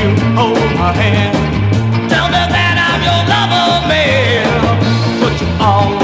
you hold my hand. Tell me that I'm your lover, man. Put you on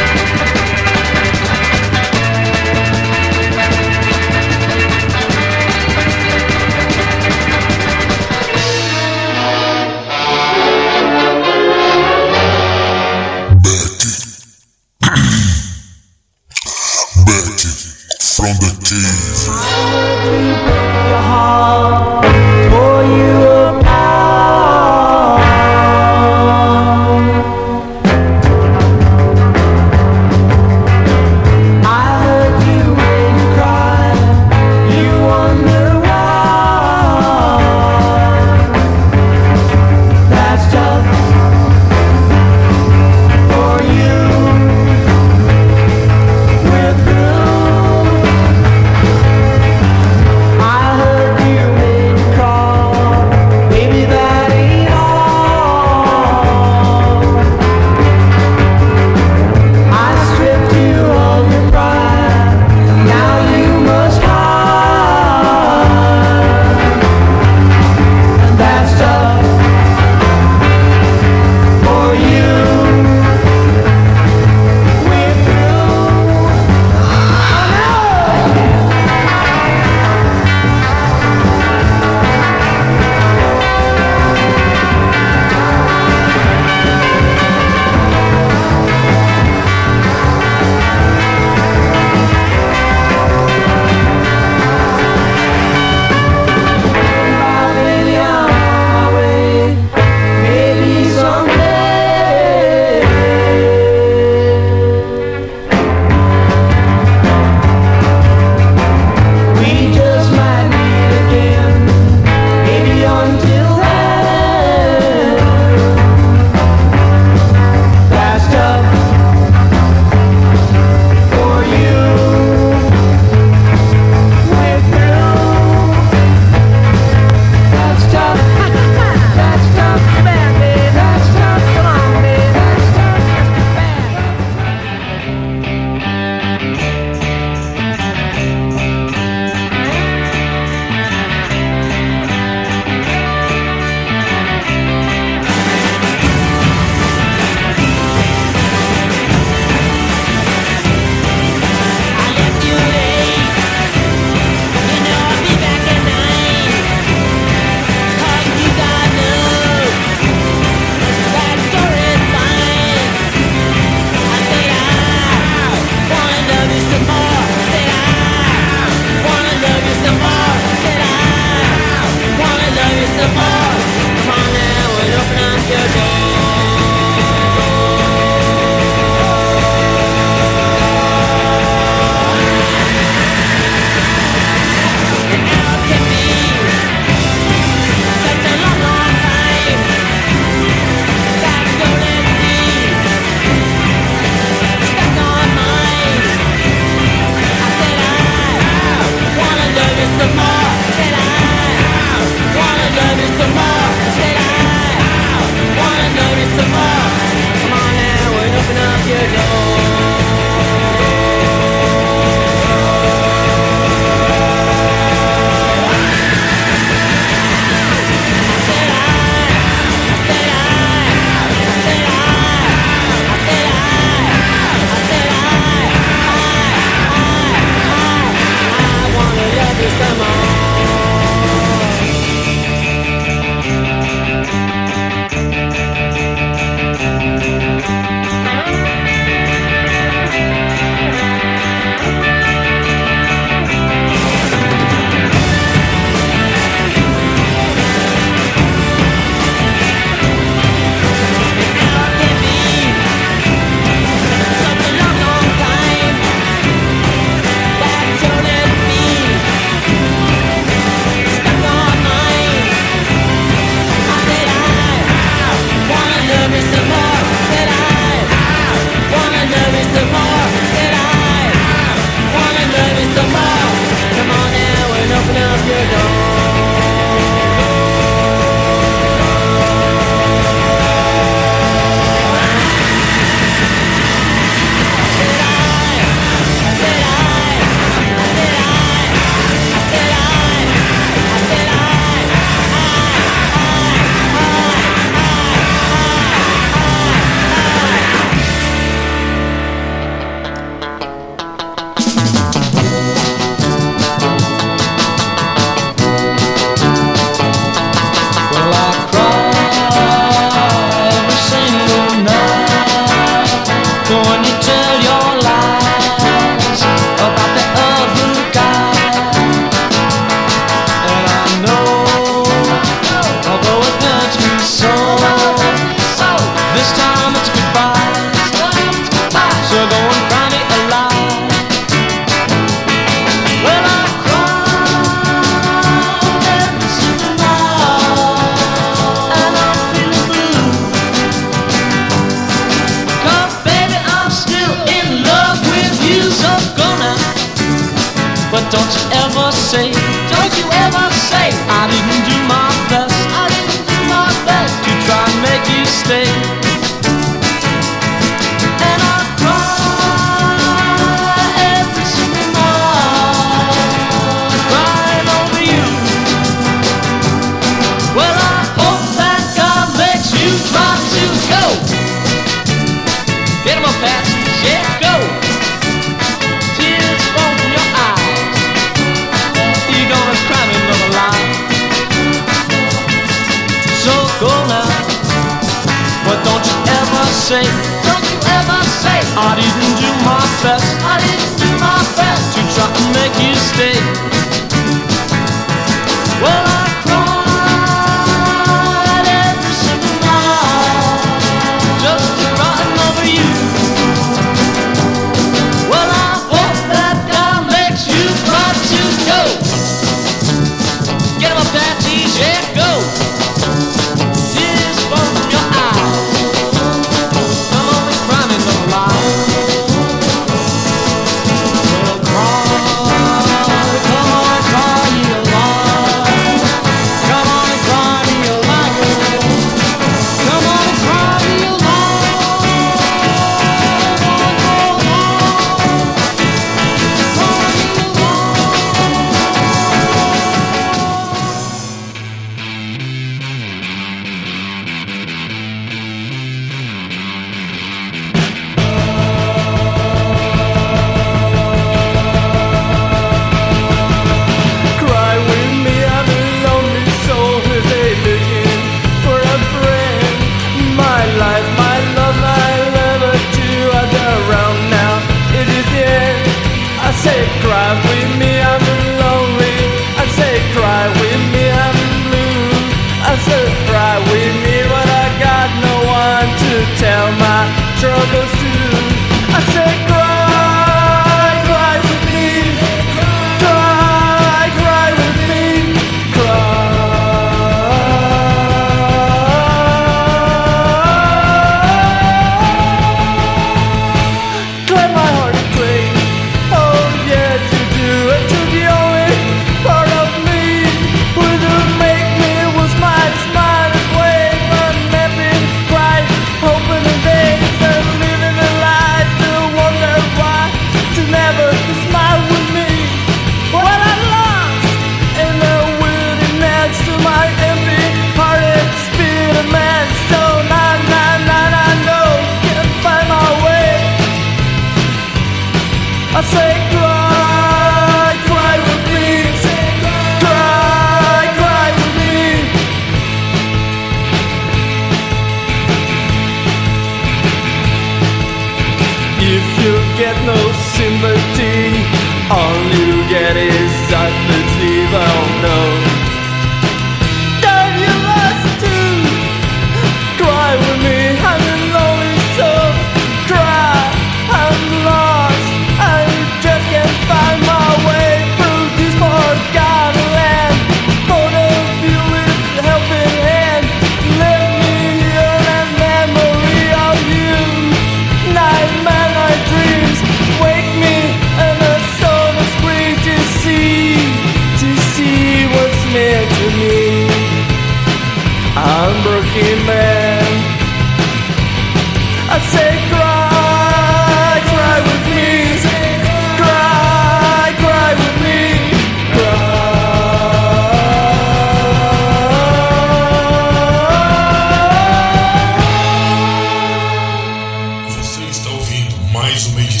mais uma edição.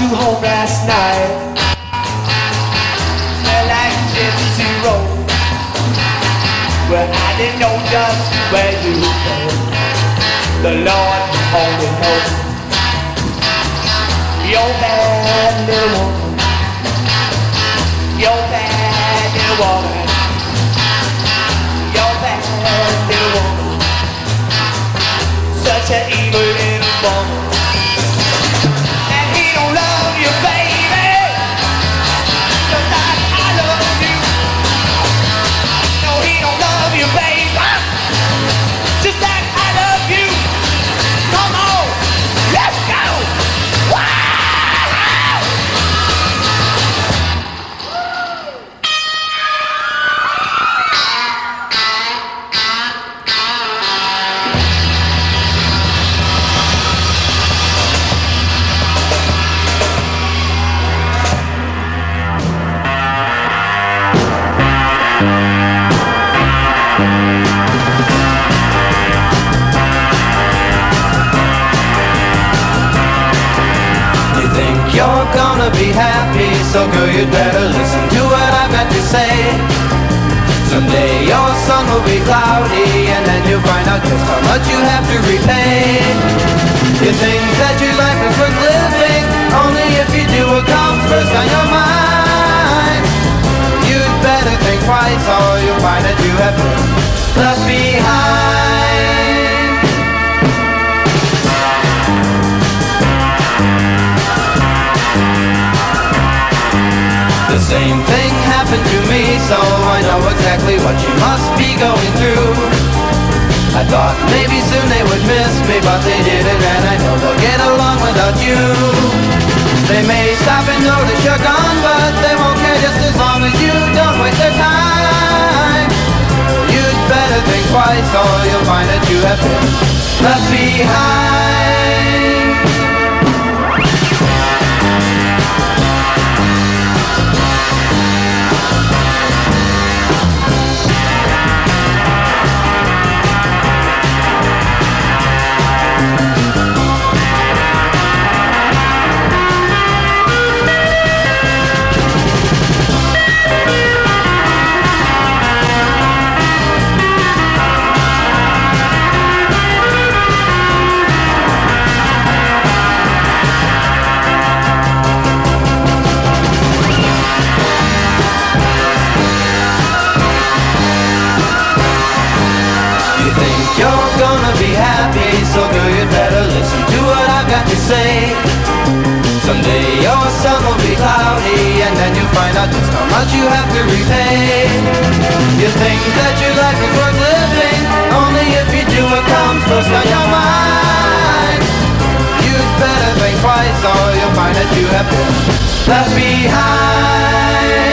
You home last night. Smell like gypsy road. Well, I didn't know just where you go. The Lord only knows. You're bad little so girl, you'd better listen to what I've got to say. Someday your sun will be cloudy, and then you'll find out just how much you have to repay. You think that your life is worth living, only if you do what comes first on your mind. You'd better think twice, or you'll find that you have left behind. The same thing happened to me, so I know exactly what you must be going through. I thought maybe soon they would miss me, but they didn't, and I know they'll get along without you. They may stop and notice you're gone, but they won't care just as long as you don't waste their time. You'd better think twice, or you'll find that you have been left behind. Much you have to repay. You think that your life is worth living, only if you do what comes first on your mind. You'd better think twice, or you'll find that you have been left behind.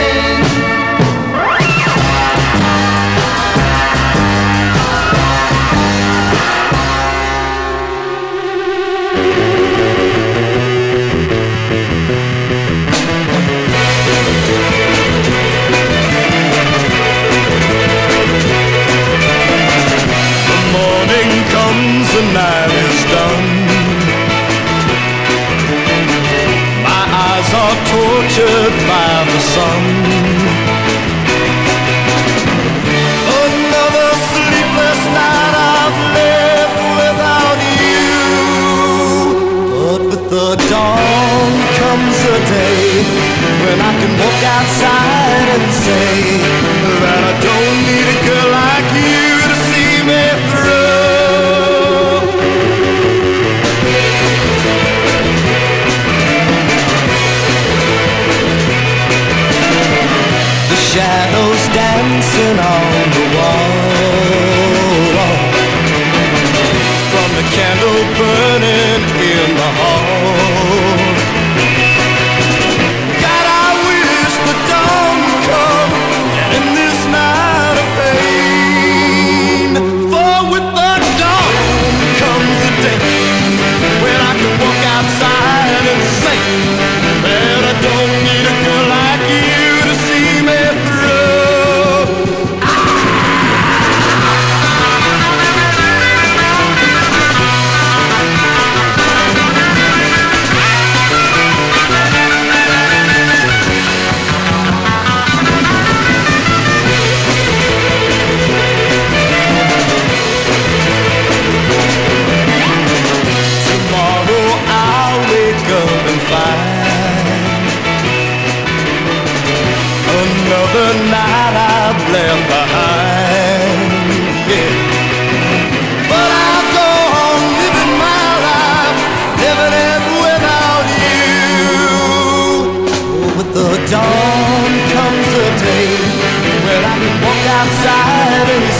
Day when I can walk outside and say that I don't need a girl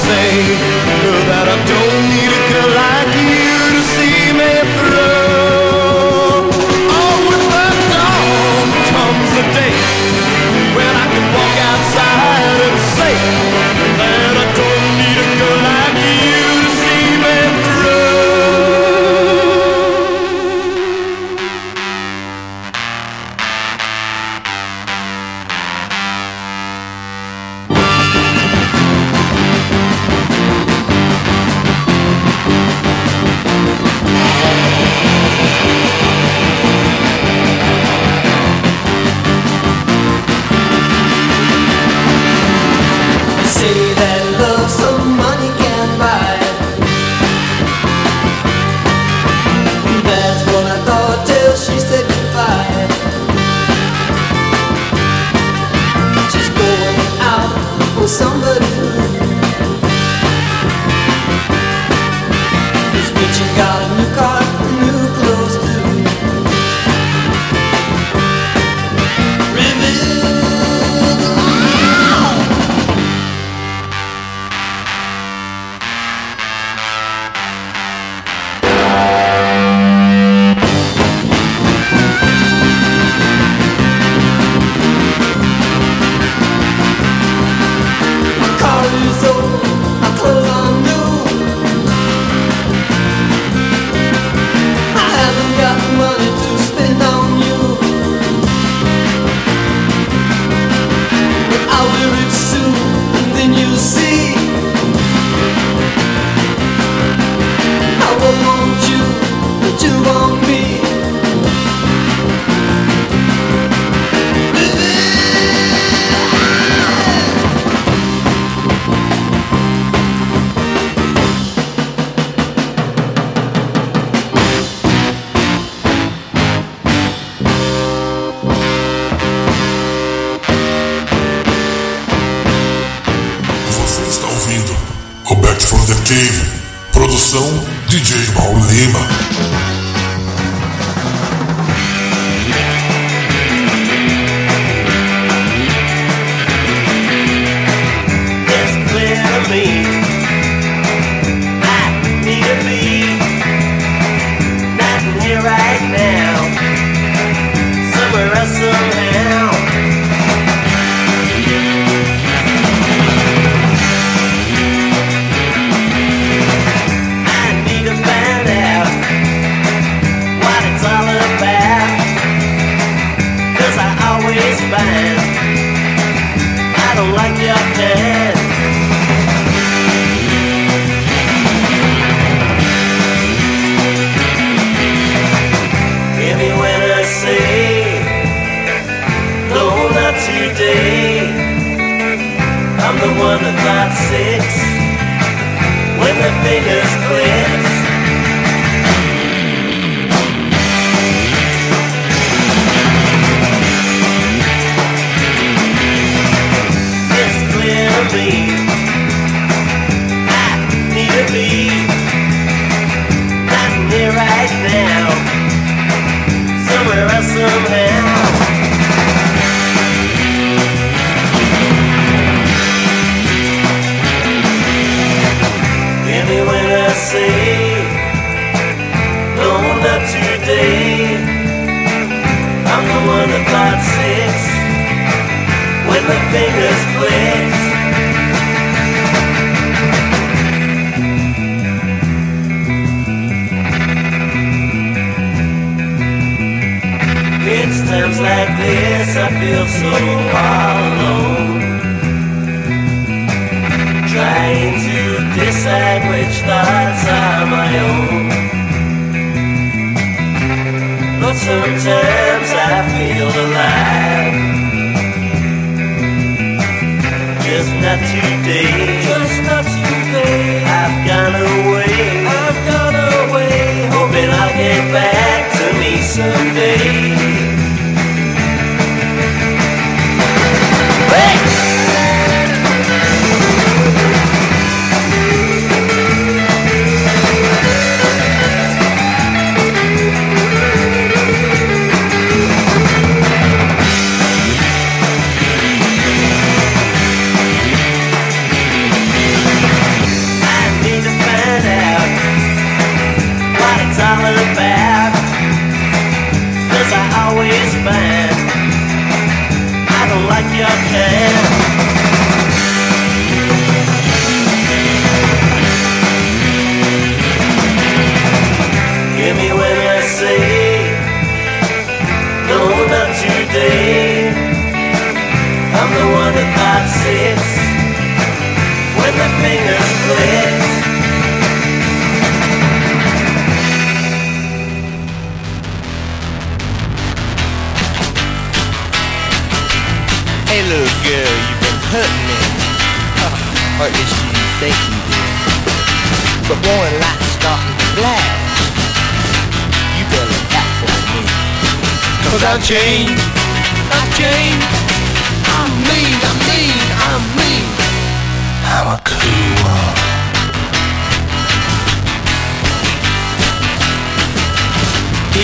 say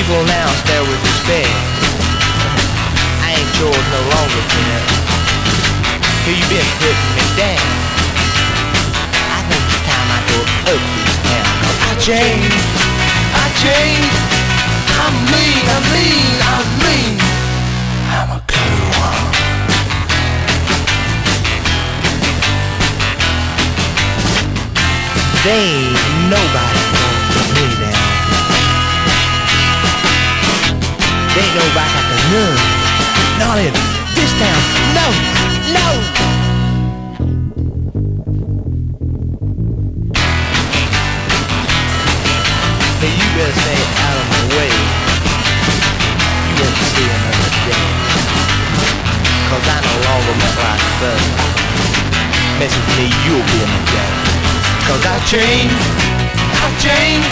People now stare with respect. I ain't yours no longer, Ken. Here you been putting me down. I think it's time I go up this town. I changed, I changed. I'm mean, I'm mean, I'm mean. I'm a cool one. They ain't nobody They ain't nobody got the nerve. Not in this town. No, no. Hey, you better stay out of my way. You won't see another day. Cause I no longer met like first. Mess with me, you'll be in the jail. Cause I've changed, I've changed.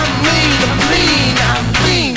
I'm mean, I'm mean, I'm mean.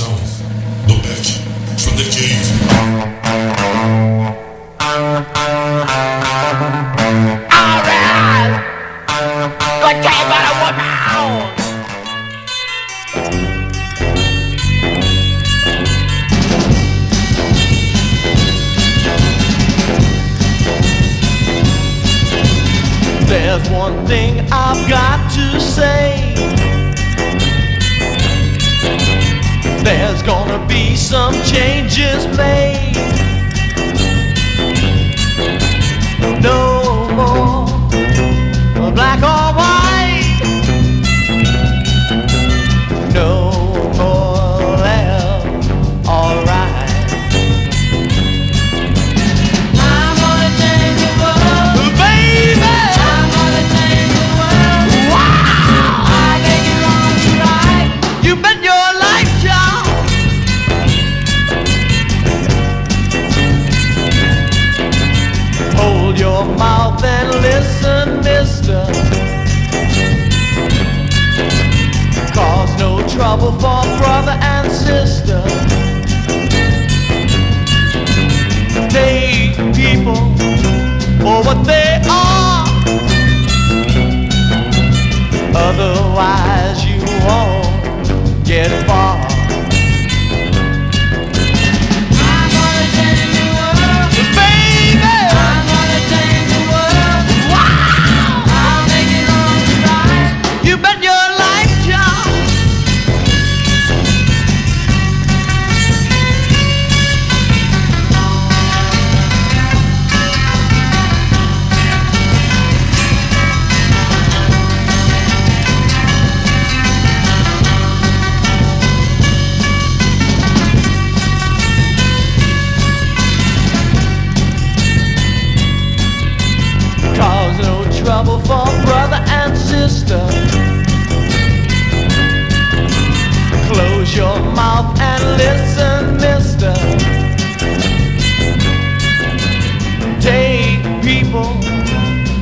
sound. Look back from the cave. Alright! Good day, but a woman! There's one thing I've got to say be some changes made. Why?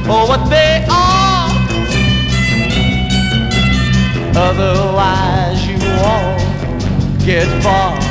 Or what they are. Otherwise, you won't get far.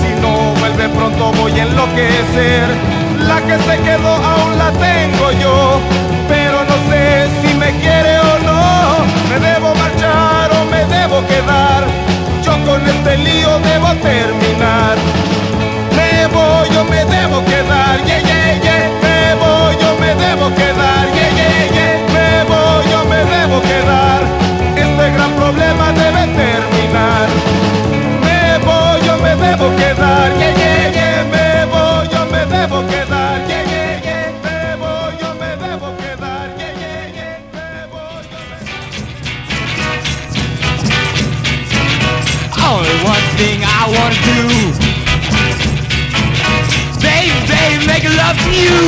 Si no vuelve pronto voy a enloquecer. La que se quedó aún la tengo yo, pero no sé si me quiere o no. Me debo marchar o me debo quedar. Yo con este lío debo terminar. Me voy o me debo quedar. Yeah, yeah, yeah. Me voy quedar, me voy, yo me debo quedar, me voy, yo me debo quedar, me voy, yo me Only one thing I wanna do. Babe, babe, make love to you.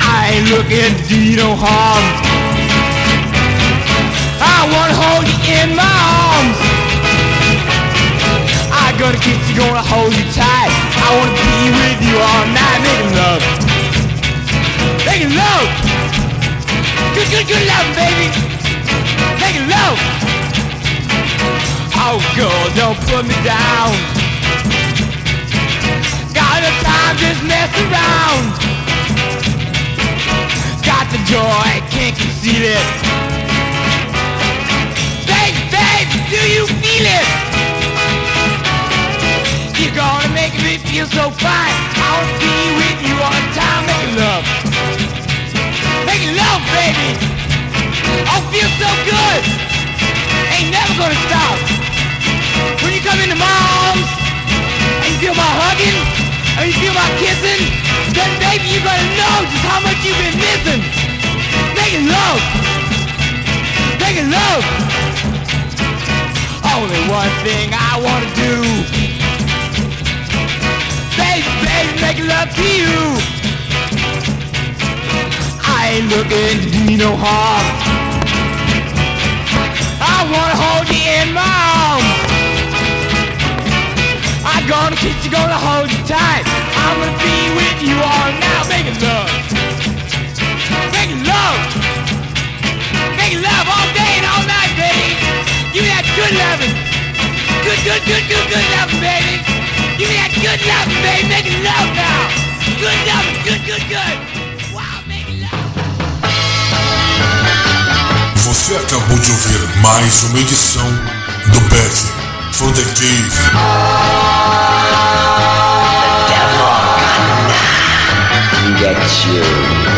I ain't looking to do no harm. I wanna hold you in my arms. Gonna kiss you, gonna hold you tight. I wanna be with you all night, making love. Making love. Good, good, good love, baby. Making love. Oh, girl, don't put me down. Got the time, just mess around. Got the joy, can't conceal it. Baby, baby, do you feel it? Gonna make me feel so fine. I wanna be with you all the time, making love. Making love, baby. Oh, feel so good. Ain't never gonna stop. When you come into my arms, and you feel my hugging, and you feel my kissing, then baby, you're gonna know just how much you've been missing. Making love. Making love. Only one thing I wanna do. Making love to you. I ain't looking to do you no harm. I wanna hold you in my arms. I'm gonna kiss you, gonna hold you tight. I'm gonna be with you all now, making love. Making love. Making love all day and all night, baby. Give me that good loving. Good, good, good, good, good loving, baby. Give me that good loving, baby. Making love now. Good loving, good, good, good. Wow, making love. Você acabou de ouvir mais uma edição do Back from the Cave. Get you.